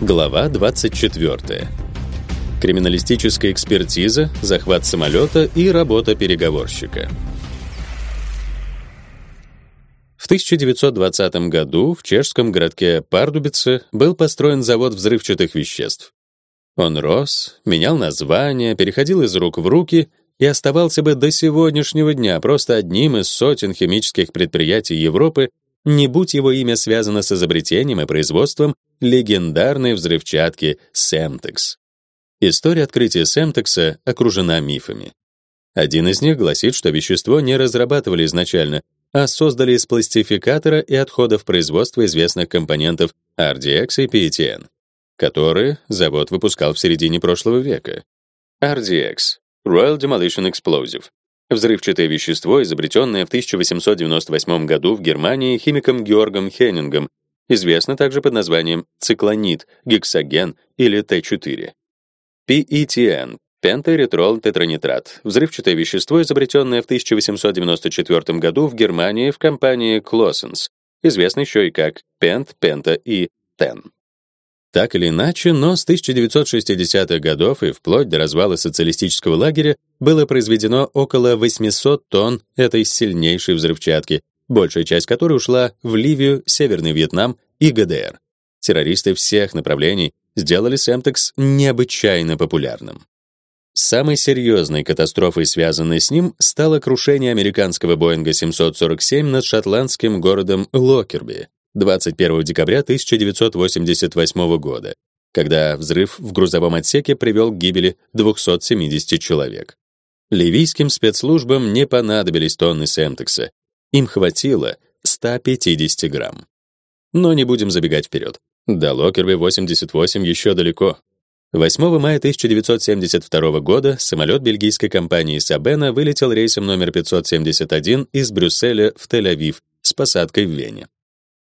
Глава 24. Криминалистическая экспертиза, захват самолета и работа переговорщика. В 1920 году в чешском городке Пардубице был построен завод взрывчатых веществ. Он рос, менял названия, переходил из рук в руки и оставался бы до сегодняшнего дня просто одним из сотен химических предприятий Европы, не будь его имя связано с изобретением и производством легендарной взрывчатки Semtex. История открытия Semtex окружена мифами. Один из них гласит, что вещество не разрабатывали изначально, а создали из пластификатора и отходов производства известных компонентов RDX и PETN, которые завод выпускал в середине прошлого века. RDX Royal Demolition Explosive взрывчатое вещество, изобретенное в 1898 году в Германии химиком Георгом Хеннингом известно также под названием циклонид, гексоген или Т4. PETN пентаэритрол тетранитрат взрывчатое вещество, изобретенное в 1894 году в Германии в компании Клоссенс, известно еще и как пент, пента и тен. Так или иначе, но с 1960-х годов и вплоть до развала социалистического лагеря было произведено около 800 тонн этой сильнейшей взрывчатки, большая часть которой ушла в Ливию, Северный Вьетнам и ГДР. Террористы всех направлений сделали Semtex необычайно популярным. Самой серьезной катастрофой, связанной с ним, стало крушение американского Боинга 747 над шотландским городом Локерби 21 декабря 1988 года, когда взрыв в грузовом отсеке привел к гибели 270 человек. Ливийским спецслужбам не понадобились тонны Семтекса, им хватило 150 грамм. Но не будем забегать вперед. До Локерби 88 еще далеко. 8 мая 1972 года самолет бельгийской компании Сабена вылетел рейсом номер 571 из Брюсселя в Тель-Авив с посадкой в Вене.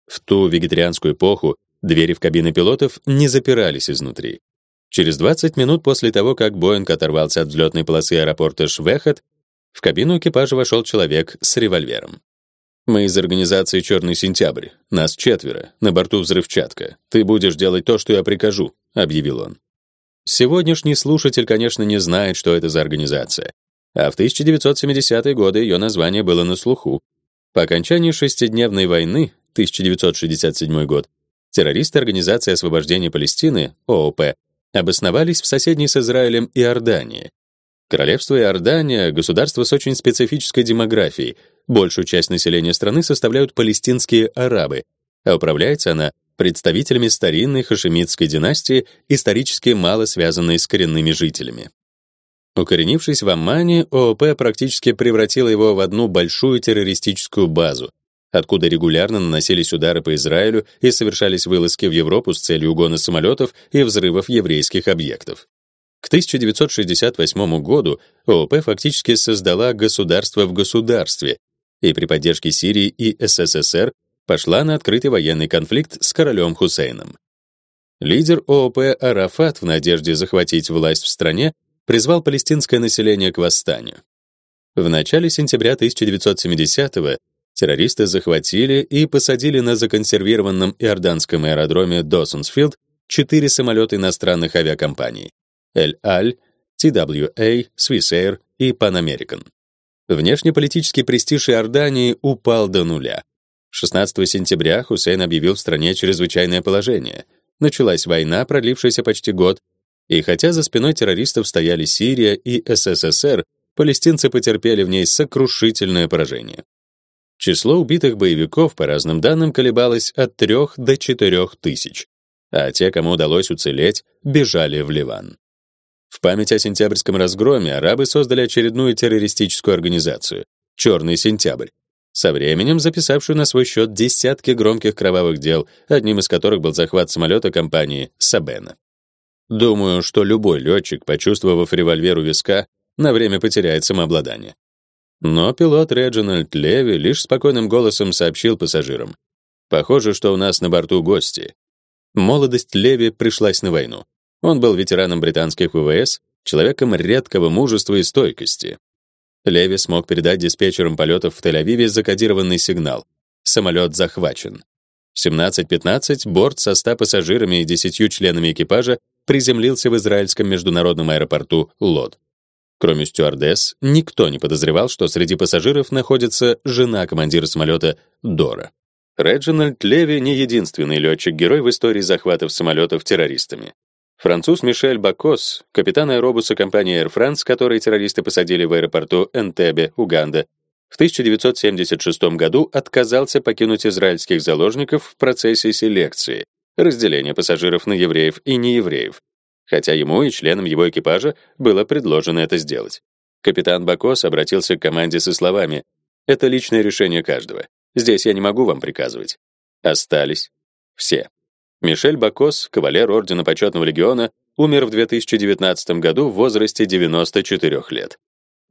В ту вегетарианскую эпоху двери в кабины пилотов не запирались изнутри. Через 20 минут после того, как Боинг оторвался от взлетной полосы аэропорта Швехет, в кабину экипажа вошел человек с револьвером. Мы из организации Черный сентябрь. Нас четверо. На борту взрывчатка. Ты будешь делать то, что я прикажу, объявил он. Сегодняшний слушатель, конечно, не знает, что это за организация. А в 1970-е годы ее название было на слуху. По окончании шестидневной войны, 1967 год, террористы Организации освобождения Палестины, ООП, обосновались в соседней с Израилем Иордании, Королевство Иордания — государство с очень специфической демографией. Большую часть населения страны составляют палестинские арабы, а управляется она представителями старинной хашемитской династии, исторически мало связанной с коренными жителями. Укоренившись в Аммане, ООП практически превратила его в одну большую террористическую базу, откуда регулярно наносились удары по Израилю и совершались вылазки в Европу с целью угона самолетов и взрывов еврейских объектов. К 1968 году ООП фактически создала государство в государстве и при поддержке Сирии и СССР пошла на открытый военный конфликт с королем Хусейном. Лидер ООП Арафат в надежде захватить власть в стране призвал палестинское население к восстанию. В начале сентября 1970-го террористы захватили и посадили на законсервированном иорданском аэродроме Доссонсфилд четыре самолета иностранных авиакомпаний Эль-Аль, TWA, Swissair и Pan American. Внешнеполитический престиж Иордании упал до нуля. 16 сентября Хусейн объявил в стране чрезвычайное положение. Началась война, продлившаяся почти год, и хотя за спиной террористов стояли Сирия и СССР, палестинцы потерпели в ней сокрушительное поражение. Число убитых боевиков, по разным данным, колебалось от 3 до 4 тысяч, а те, кому удалось уцелеть, бежали в Ливан. В память о сентябрьском разгроме арабы создали очередную террористическую организацию Черный сентябрь, со временем записавшую на свой счет десятки громких кровавых дел, одним из которых был захват самолета компании Сабена. Думаю, что любой летчик, почувствовав револьвер у виска, на время потеряет самообладание. Но пилот Реджинальд Леви лишь спокойным голосом сообщил пассажирам: "Похоже, что у нас на борту гости". Молодость Леви пришлась на войну. Он был ветераном британских ВВС, человеком редкого мужества и стойкости. Леви смог передать диспетчерам полетов в Тель-Авиве закодированный сигнал: самолет захвачен. В 17:15 борт со 100 пассажирами и 10 членами экипажа приземлился в израильском международном аэропорту Лод. Кроме стюардесс, никто не подозревал, что среди пассажиров находится жена командира самолета Дора. Реджинальд Леви не единственный летчик-герой в истории захватов самолетов террористами. Француз Мишель Бакос, капитан аэробуса компании Air France, который террористы посадили в аэропорту Энтебе, Уганда, в 1976 году отказался покинуть израильских заложников в процессе селекции, разделения пассажиров на евреев и неевреев, хотя ему и членам его экипажа было предложено это сделать. Капитан Бакос обратился к команде со словами: "Это личное решение каждого. Здесь я не могу вам приказывать". Остались все. Мишель Бакос, кавалер ордена Почетного легиона, умер в 2019 году в возрасте 94 лет.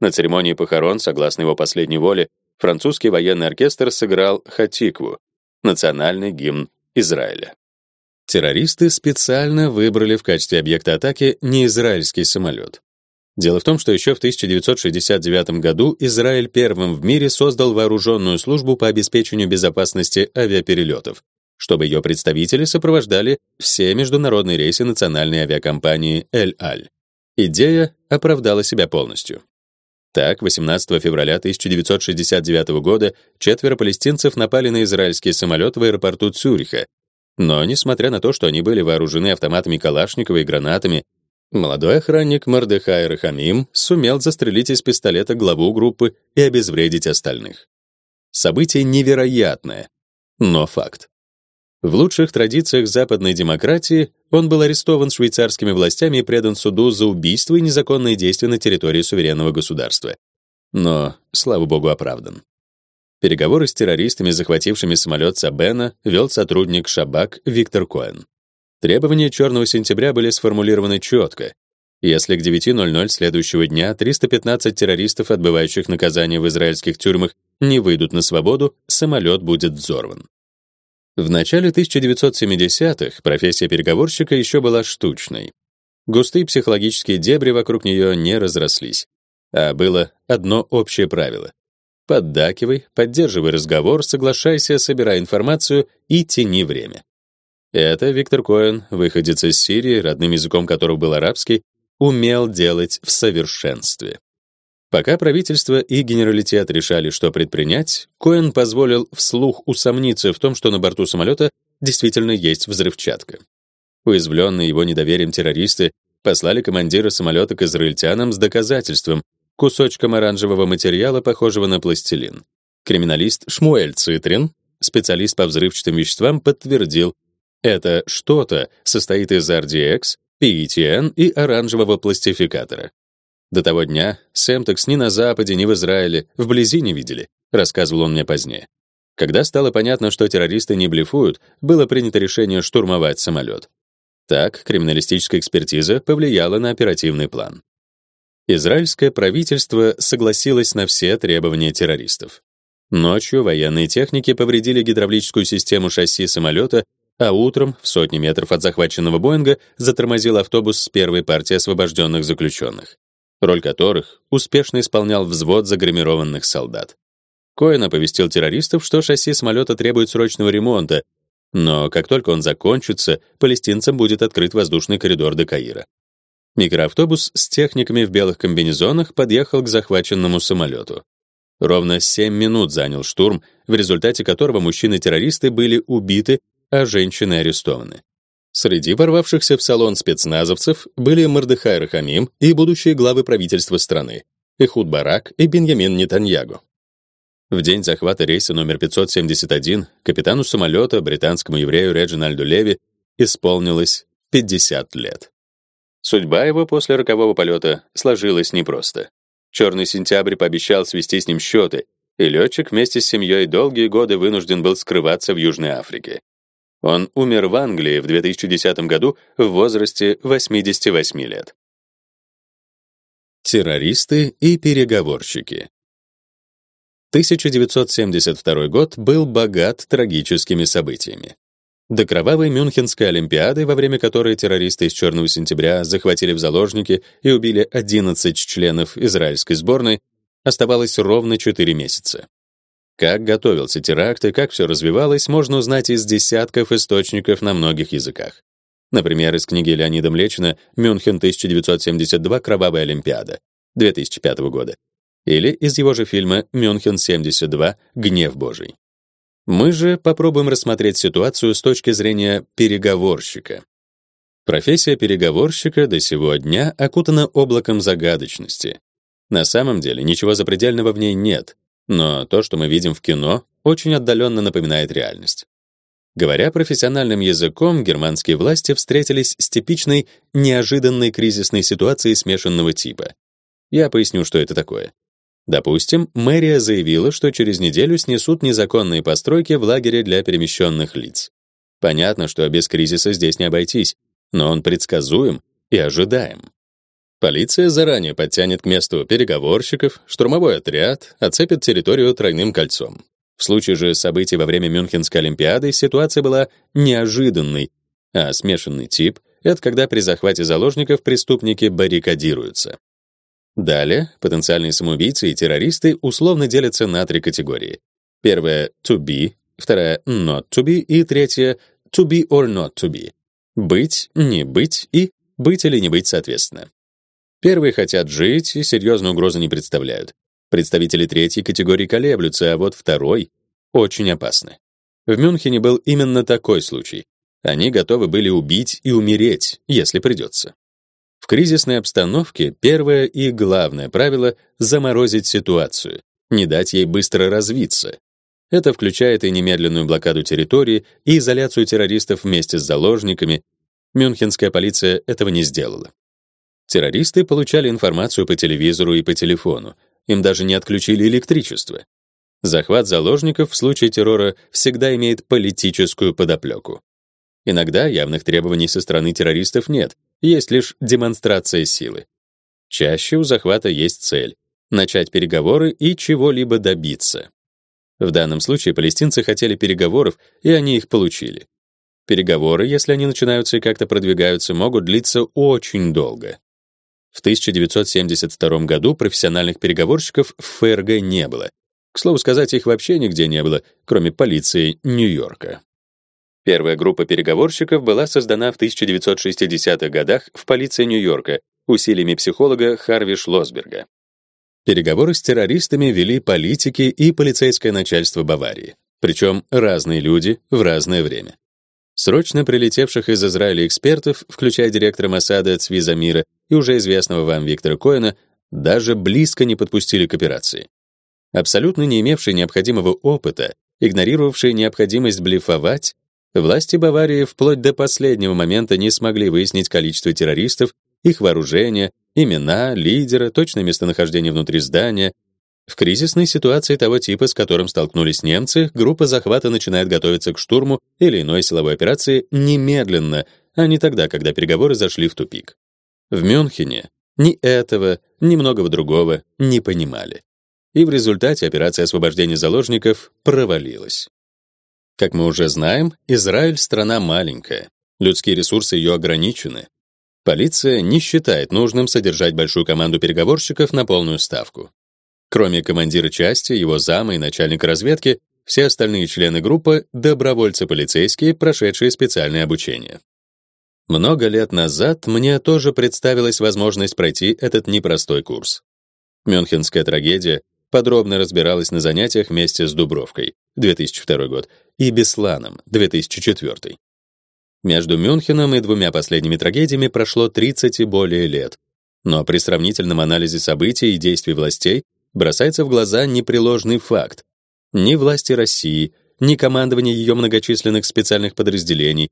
На церемонии похорон, согласно его последней воле, французский военный оркестр сыграл Хатикву, национальный гимн Израиля. Террористы специально выбрали в качестве объекта атаки неизраильский самолет. Дело в том, что еще в 1969 году Израиль первым в мире создал вооруженную службу по обеспечению безопасности авиаперелетов, чтобы ее представители сопровождали все международные рейсы национальной авиакомпании Эль-Аль. Идея оправдала себя полностью. Так, 18 февраля 1969 года четверо палестинцев напали на израильский самолет в аэропорту Цюриха, но, несмотря на то, что они были вооружены автоматами Калашникова и гранатами, молодой охранник Мордехай Рахамим сумел застрелить из пистолета главу группы и обезвредить остальных. Событие невероятное, но факт. В лучших традициях западной демократии он был арестован швейцарскими властями и предан суду за убийство и незаконные действия на территории суверенного государства. Но, слава богу, оправдан. Переговоры с террористами, захватившими самолет Сабена, вел сотрудник Шабак Виктор Коэн. Требования «Черного сентября» были сформулированы четко. Если к 9.00 следующего дня 315 террористов, отбывающих наказание в израильских тюрьмах, не выйдут на свободу, самолет будет взорван. В начале 1970-х профессия переговорщика еще была штучной. Густые психологические дебри вокруг нее не разрослись. А было одно общее правило Поддакивай, поддерживай разговор, соглашайся, собирай информацию и тяни время. Это Виктор Коэн, выходец из Сирии, родным языком которого был арабский, умел делать в совершенстве. Пока правительство и генералитет решали, что предпринять, Коэн позволил вслух усомниться в том, что на борту самолета действительно есть взрывчатка. Уязвленные его недоверием террористы послали командира самолета к израильтянам с доказательством, кусочком оранжевого материала, похожего на пластилин. Криминалист Шмуэль Цитрин, специалист по взрывчатым веществам, подтвердил, это что-то состоит из RDX, PETN и оранжевого пластификатора. До того дня Сэмтекс ни на Западе, ни в Израиле вблизи не видели, рассказывал он мне позднее. Когда стало понятно, что террористы не блефуют, было принято решение штурмовать самолет. Так, криминалистическая экспертиза повлияла на оперативный план. Израильское правительство согласилось на все требования террористов. Ночью военные техники повредили гидравлическую систему шасси самолета, а утром, в сотни метров от захваченного Боинга, затормозил автобус с первой партией освобожденных заключенных, роль которых успешно исполнял взвод загримированных солдат. Коэн оповестил террористов, что шасси самолета требует срочного ремонта, но как только он закончится, палестинцам будет открыт воздушный коридор до Каира. Микроавтобус с техниками в белых комбинезонах подъехал к захваченному самолету. Ровно 7 минут занял штурм, в результате которого мужчины-террористы были убиты, а женщины арестованы. Среди ворвавшихся в салон спецназовцев были Мордехай Рахамим и будущие главы правительства страны, Эхуд Барак и Беньямин Нетаньягу. В день захвата рейса номер 571 капитану самолета, британскому еврею Реджинальду Леви, исполнилось 50 лет. Судьба его после рокового полета сложилась непросто. Черный сентябрь пообещал свести с ним счеты, и летчик вместе с семьей долгие годы вынужден был скрываться в Южной Африке. Он умер в Англии в 2010 году в возрасте 88 лет. Террористы и переговорщики. 1972 год был богат трагическими событиями. До кровавой Мюнхенской олимпиады, во время которой террористы из Черного сентября захватили в заложники и убили 11 членов израильской сборной, оставалось ровно 4 месяца. Как готовился теракт и как все развивалось, можно узнать из десятков источников на многих языках. Например, из книги Леонида Млечина «Мюнхен 1972. Кровавая Олимпиада» 2005 года или из его же фильма «Мюнхен 72. Гнев Божий». Мы же попробуем рассмотреть ситуацию с точки зрения переговорщика. Профессия переговорщика до сего дня окутана облаком загадочности. На самом деле ничего запредельного в ней нет, но то, что мы видим в кино, очень отдаленно напоминает реальность. Говоря профессиональным языком, германские власти встретились с типичной неожиданной кризисной ситуацией смешанного типа. Я поясню, что это такое. Допустим, мэрия заявила, что через неделю снесут незаконные постройки в лагере для перемещенных лиц. Понятно, что без кризиса здесь не обойтись, но он предсказуем и ожидаем. Полиция заранее подтянет к месту переговорщиков, штурмовой отряд, оцепит территорию тройным кольцом. В случае же событий во время Мюнхенской олимпиады ситуация была неожиданной, а смешанный тип — это когда при захвате заложников преступники баррикадируются. Далее потенциальные самоубийцы и террористы условно делятся на три категории. Первая — to be, вторая — not to be и третья — to be or not to be. Быть, не быть и быть или не быть соответственно. Первые хотят жить и серьезной угрозы не представляют. Представители третьей категории колеблются, а вот второй очень опасны. В Мюнхене был именно такой случай. Они готовы были убить и умереть, если придется. В кризисной обстановке первое и главное правило — заморозить ситуацию, не дать ей быстро развиться. Это включает и немедленную блокаду территории, и изоляцию террористов вместе с заложниками. Мюнхенская полиция этого не сделала. Террористы получали информацию по телевизору и по телефону. Им даже не отключили электричество. Захват заложников в случае террора всегда имеет политическую подоплеку. Иногда явных требований со стороны террористов нет, есть лишь демонстрация силы. Чаще у захвата есть цель начать переговоры и чего-либо добиться. В данном случае палестинцы хотели переговоров, и они их получили. Переговоры, если они начинаются и как-то продвигаются, могут длиться очень долго. В 1972 году профессиональных переговорщиков в ФРГ не было. К слову сказать, их вообще нигде не было, кроме полиции Нью-Йорка. Первая группа переговорщиков была создана в 1960-х годах в полиции Нью-Йорка усилиями психолога Харви Шлосберга. Переговоры с террористами вели политики и полицейское начальство Баварии, причем разные люди в разное время. Срочно прилетевших из Израиля экспертов, включая директора Моссада Цвиза Мира и уже известного вам Виктора Коэна, даже близко не подпустили к операции. Абсолютно не имевшие необходимого опыта, игнорировавшие необходимость блефовать, власти Баварии вплоть до последнего момента не смогли выяснить количество террористов, их вооружение, имена, лидера, точное местонахождение внутри здания, в кризисной ситуации того типа, с которым столкнулись немцы, группа захвата начинает готовиться к штурму или иной силовой операции немедленно, а не тогда, когда переговоры зашли в тупик. В Мюнхене ни этого, ни многого другого не понимали. И в результате операция освобождения заложников провалилась. Как мы уже знаем, Израиль страна маленькая, людские ресурсы ее ограничены. Полиция не считает нужным содержать большую команду переговорщиков на полную ставку. Кроме командира части, его зама и начальника разведки, все остальные члены группы — добровольцы-полицейские, прошедшие специальное обучение. Много лет назад мне тоже представилась возможность пройти этот непростой курс. Мюнхенская трагедия подробно разбиралась на занятиях вместе с Дубровкой, 2002 год, и Бесланом, 2004. Между Мюнхеном и двумя последними трагедиями прошло 30 и более лет. Но при сравнительном анализе событий и действий властей бросается в глаза непреложный факт. Ни власти России, ни командование ее многочисленных специальных подразделений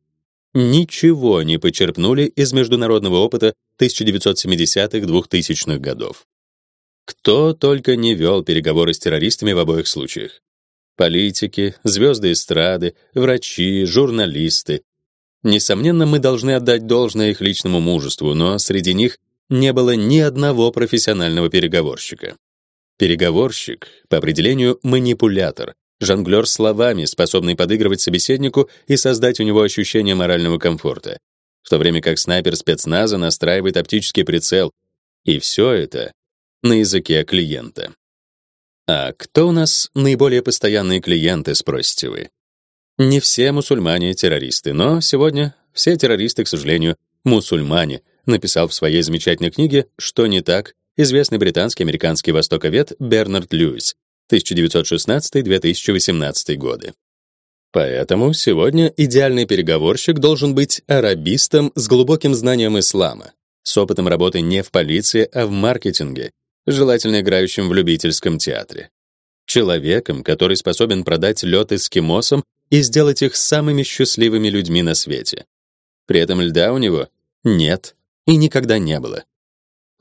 ничего не почерпнули из международного опыта 1970-2000-х годов. Кто только не вел переговоры с террористами в обоих случаях. Политики, звезды эстрады, врачи, журналисты. Несомненно, мы должны отдать должное их личному мужеству, но среди них не было ни одного профессионального переговорщика. Переговорщик, по определению, манипулятор, жонглер словами, способный подыгрывать собеседнику и создать у него ощущение морального комфорта, в то время как снайпер спецназа настраивает оптический прицел. И все это на языке клиента. А кто у нас наиболее постоянные клиенты, спросите вы? Не все мусульмане террористы, но сегодня все террористы, к сожалению, мусульмане, написал в своей замечательной книге Что не так известный британский американский востоковед Бернард Льюис 1916-2018 годы. Поэтому сегодня идеальный переговорщик должен быть арабистом с глубоким знанием ислама, с опытом работы не в полиции, а в маркетинге, желательно играющим в любительском театре. Человеком, который способен продать лед эскимосам и сделать их самыми счастливыми людьми на свете. При этом льда у него нет и никогда не было.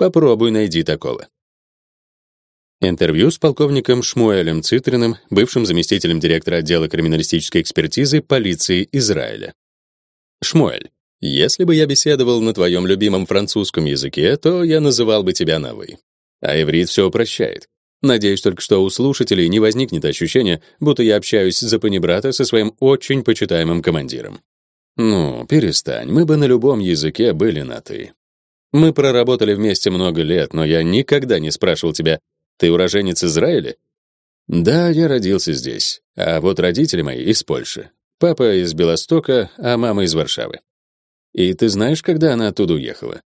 Попробуй найди такого. Интервью с полковником Шмуэлем Цитриным, бывшим заместителем директора отдела криминалистической экспертизы полиции Израиля. Шмуэль, если бы я беседовал на твоем любимом французском языке, то я называл бы тебя на «вы». А иврит все упрощает. Надеюсь только, что у слушателей не возникнет ощущения, будто я общаюсь за панибрата со своим очень почитаемым командиром. Ну, перестань, мы бы на любом языке были на «ты». Мы проработали вместе много лет, но я никогда не спрашивал тебя, ты уроженец Израиля? Да, я родился здесь, а вот родители мои из Польши. Папа из Белостока, а мама из Варшавы. И ты знаешь, когда она оттуда уехала?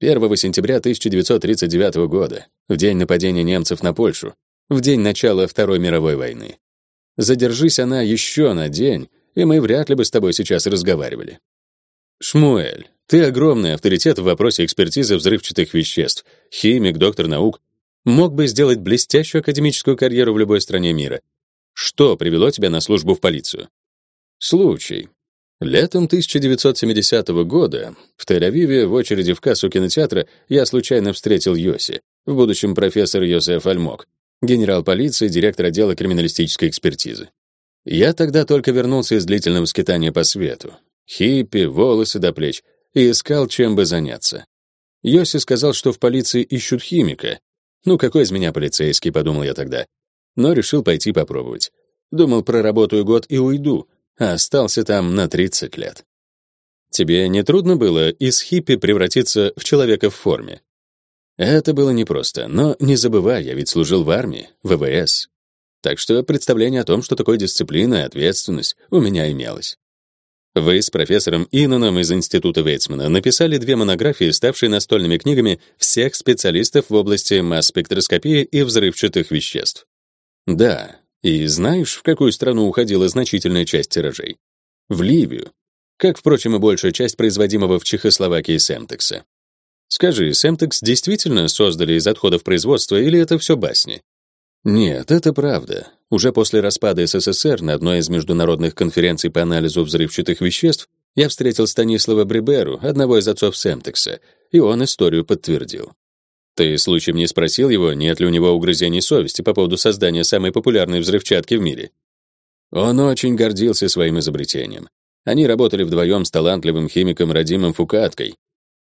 1 сентября 1939 года, в день нападения немцев на Польшу, в день начала Второй мировой войны. Задержись она еще на день, и мы вряд ли бы с тобой сейчас разговаривали. Шмуэль, ты огромный авторитет в вопросе экспертизы взрывчатых веществ, химик, доктор наук, мог бы сделать блестящую академическую карьеру в любой стране мира. Что привело тебя на службу в полицию? Случай. Летом 1970 года в Тель-Авиве в очереди в кассу кинотеатра я случайно встретил Йоси, в будущем профессор Йосеф Альмок, генерал полиции, директор отдела криминалистической экспертизы. Я тогда только вернулся из длительного скитания по свету. Хиппи, волосы до плеч, и искал, чем бы заняться. Йоси сказал, что в полиции ищут химика. Ну, какой из меня полицейский, подумал я тогда. Но решил пойти попробовать. Думал, проработаю год и уйду, а остался там на 30 лет. Тебе не трудно было из хиппи превратиться в человека в форме? Это было непросто, но не забывай, я ведь служил в армии, ВВС. Так что представление о том, что такое дисциплина и ответственность, у меня имелось. Вы с профессором Иноном из Института Вейцмана написали две монографии, ставшие настольными книгами всех специалистов в области масс-спектроскопии и взрывчатых веществ. Да, и знаешь, в какую страну уходила значительная часть тиражей? В Ливию. Как, впрочем, и большая часть производимого в Чехословакии Семтекса. Скажи, Семтекс действительно создали из отходов производства или это все басни? Нет, это правда. Уже после распада СССР на одной из международных конференций по анализу взрывчатых веществ я встретил Станислава Бриберу, одного из отцов Семтекса, и он историю подтвердил. Ты случаем не спросил его, нет ли у него угрызений совести по поводу создания самой популярной взрывчатки в мире? Он очень гордился своим изобретением. Они работали вдвоем с талантливым химиком Радимом Фукаткой.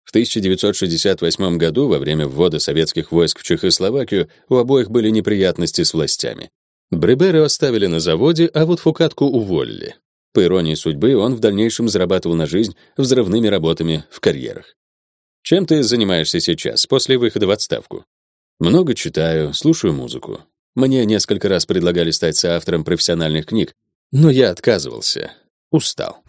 В 1968 году, во время ввода советских войск в Чехословакию, у обоих были неприятности с властями. Бребера оставили на заводе, а вот Фукатку уволили. По иронии судьбы, он в дальнейшем зарабатывал на жизнь взрывными работами в карьерах. Чем ты занимаешься сейчас, после выхода в отставку? Много читаю, слушаю музыку. Мне несколько раз предлагали стать соавтором профессиональных книг, но я отказывался. Устал.